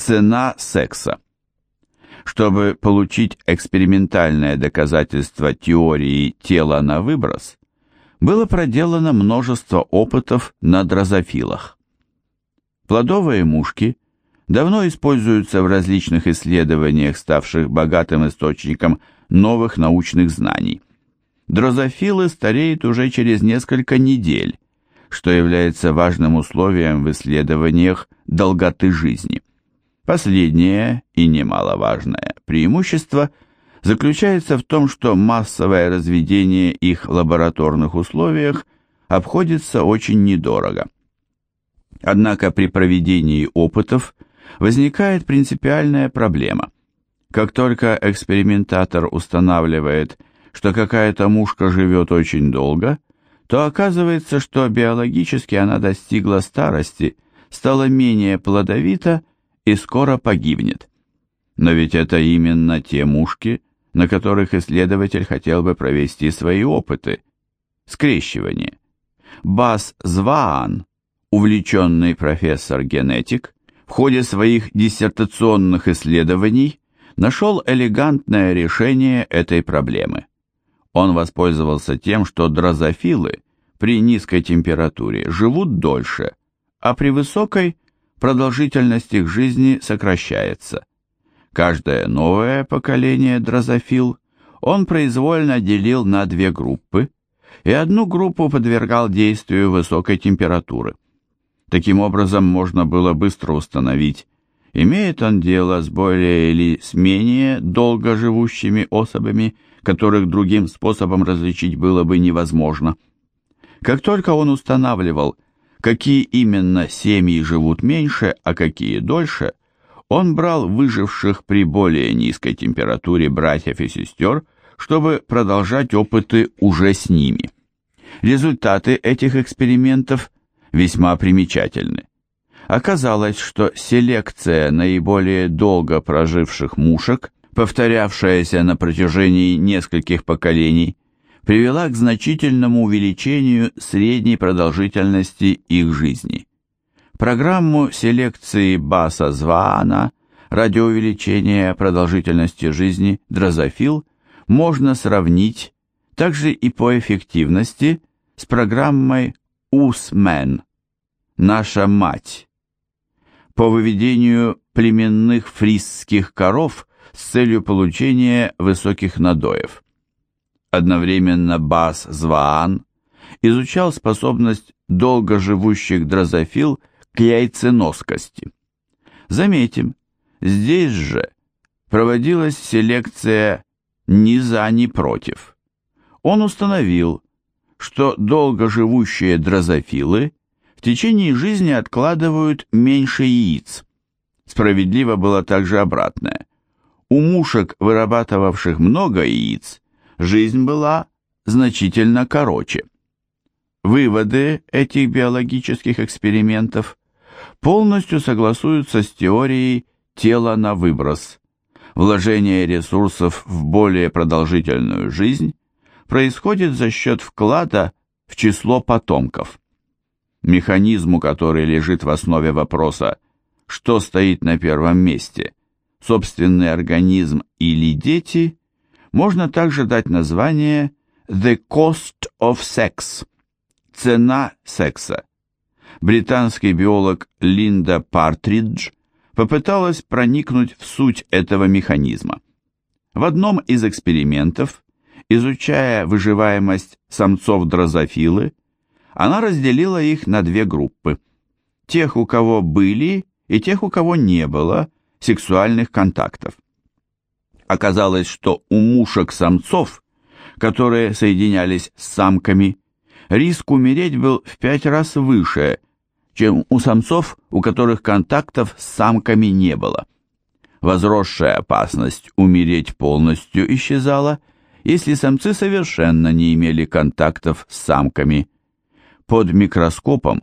Цена секса. Чтобы получить экспериментальное доказательство теории тела на выброс, было проделано множество опытов на дрозофилах. Плодовые мушки давно используются в различных исследованиях, ставших богатым источником новых научных знаний. Дрозофилы стареют уже через несколько недель, что является важным условием в исследованиях долготы жизни. Последнее и немаловажное преимущество заключается в том, что массовое разведение их в лабораторных условиях обходится очень недорого. Однако при проведении опытов возникает принципиальная проблема. Как только экспериментатор устанавливает, что какая-то мушка живет очень долго, то оказывается, что биологически она достигла старости, стала менее плодовита и скоро погибнет. Но ведь это именно те мушки, на которых исследователь хотел бы провести свои опыты. Скрещивание. Бас Зваан, увлеченный профессор-генетик, в ходе своих диссертационных исследований нашел элегантное решение этой проблемы. Он воспользовался тем, что дрозофилы при низкой температуре живут дольше, а при высокой продолжительность их жизни сокращается. Каждое новое поколение дрозофил он произвольно делил на две группы, и одну группу подвергал действию высокой температуры. Таким образом, можно было быстро установить, имеет он дело с более или с менее долго живущими особями, которых другим способом различить было бы невозможно. Как только он устанавливал, какие именно семьи живут меньше, а какие дольше, он брал выживших при более низкой температуре братьев и сестер, чтобы продолжать опыты уже с ними. Результаты этих экспериментов весьма примечательны. Оказалось, что селекция наиболее долго проживших мушек, повторявшаяся на протяжении нескольких поколений, привела к значительному увеличению средней продолжительности их жизни. Программу селекции Баса Зваана ради увеличения продолжительности жизни дрозофил можно сравнить также и по эффективности с программой Усмен «Наша мать» по выведению племенных фрисских коров с целью получения высоких надоев. Одновременно Бас Зваан изучал способность долгоживущих дрозофил к яйценоскости. Заметим, здесь же проводилась селекция ни за, ни против. Он установил, что долгоживущие дрозофилы в течение жизни откладывают меньше яиц. Справедливо было также обратное. У мушек, вырабатывавших много яиц, жизнь была значительно короче. Выводы этих биологических экспериментов полностью согласуются с теорией тела на выброс. Вложение ресурсов в более продолжительную жизнь происходит за счет вклада в число потомков. Механизму, который лежит в основе вопроса, что стоит на первом месте, собственный организм или дети, можно также дать название «The Cost of Sex» – «Цена секса». Британский биолог Линда Партридж попыталась проникнуть в суть этого механизма. В одном из экспериментов, изучая выживаемость самцов дрозофилы, она разделила их на две группы – тех, у кого были, и тех, у кого не было сексуальных контактов. Оказалось, что у мушек-самцов, которые соединялись с самками, риск умереть был в пять раз выше, чем у самцов, у которых контактов с самками не было. Возросшая опасность умереть полностью исчезала, если самцы совершенно не имели контактов с самками. Под микроскопом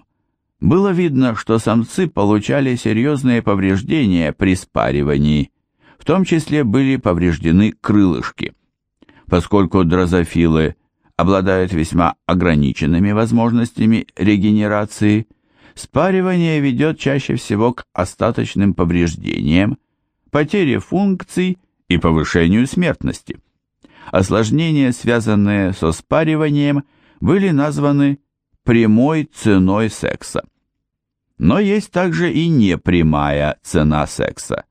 было видно, что самцы получали серьезные повреждения при спаривании – в том числе были повреждены крылышки. Поскольку дрозофилы обладают весьма ограниченными возможностями регенерации, спаривание ведет чаще всего к остаточным повреждениям, потере функций и повышению смертности. Осложнения, связанные со спариванием, были названы прямой ценой секса. Но есть также и непрямая цена секса.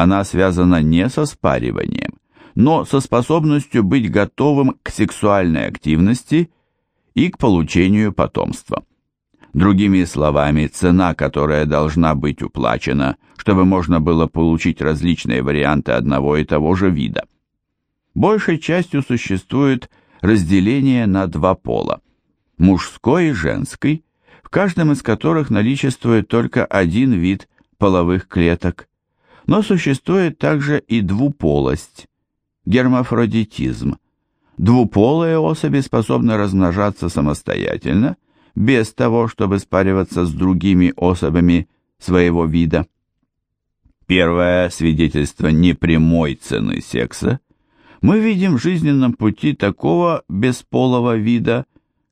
Она связана не со спариванием, но со способностью быть готовым к сексуальной активности и к получению потомства. Другими словами, цена, которая должна быть уплачена, чтобы можно было получить различные варианты одного и того же вида. Большей частью существует разделение на два пола – мужской и женский, в каждом из которых наличествует только один вид половых клеток. Но существует также и двуполость – гермафродитизм. Двуполые особи способны размножаться самостоятельно – без того, чтобы спариваться с другими особями своего вида. Первое свидетельство непрямой цены секса мы видим в жизненном пути такого бесполого вида,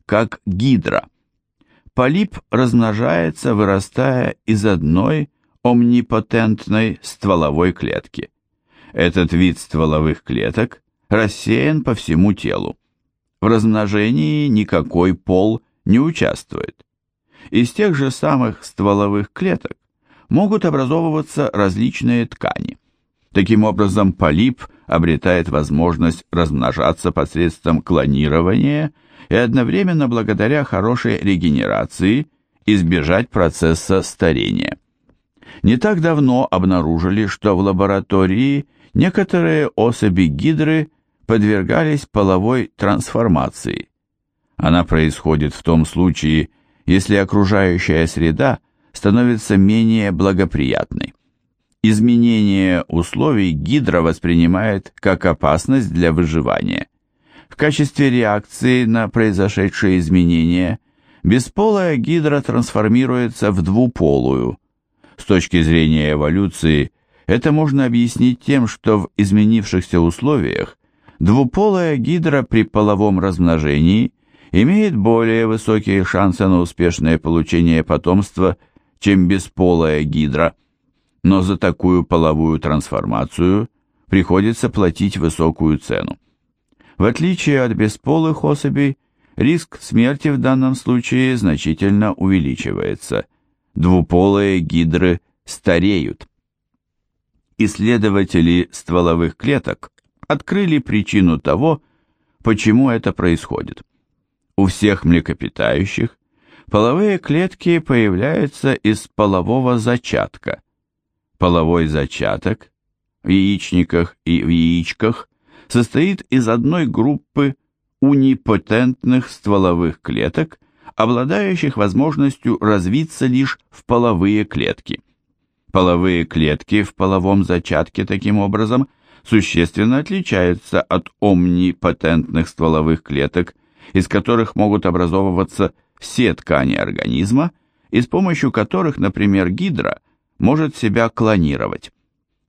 как гидра. Полип размножается, вырастая из одной омнипотентной стволовой клетки. Этот вид стволовых клеток рассеян по всему телу. В размножении никакой пол не участвует. Из тех же самых стволовых клеток могут образовываться различные ткани. Таким образом, полип обретает возможность размножаться посредством клонирования и одновременно благодаря хорошей регенерации избежать процесса старения. Не так давно обнаружили, что в лаборатории некоторые особи гидры подвергались половой трансформации. Она происходит в том случае, если окружающая среда становится менее благоприятной. Изменение условий гидра воспринимает как опасность для выживания. В качестве реакции на произошедшие изменения бесполая гидра трансформируется в двуполую. С точки зрения эволюции это можно объяснить тем, что в изменившихся условиях двуполая гидра при половом размножении имеет более высокие шансы на успешное получение потомства, чем бесполая гидра, но за такую половую трансформацию приходится платить высокую цену. В отличие от бесполых особей, риск смерти в данном случае значительно увеличивается. Двуполые гидры стареют. Исследователи стволовых клеток открыли причину того, почему это происходит. У всех млекопитающих половые клетки появляются из полового зачатка. Половой зачаток в яичниках и в яичках состоит из одной группы унипотентных стволовых клеток, обладающих возможностью развиться лишь в половые клетки. Половые клетки в половом зачатке таким образом существенно отличаются от омнипотентных стволовых клеток – из которых могут образовываться все ткани организма и с помощью которых, например, гидра может себя клонировать.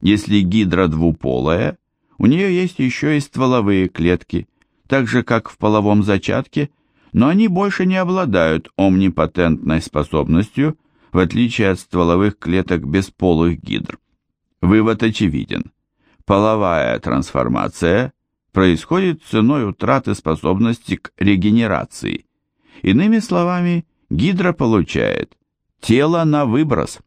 Если гидра двуполая, у нее есть еще и стволовые клетки, так же как в половом зачатке, но они больше не обладают омнипотентной способностью, в отличие от стволовых клеток бесполых гидр. Вывод очевиден. Половая трансформация происходит ценой утраты способности к регенерации. Иными словами, гидра получает тело на выброс.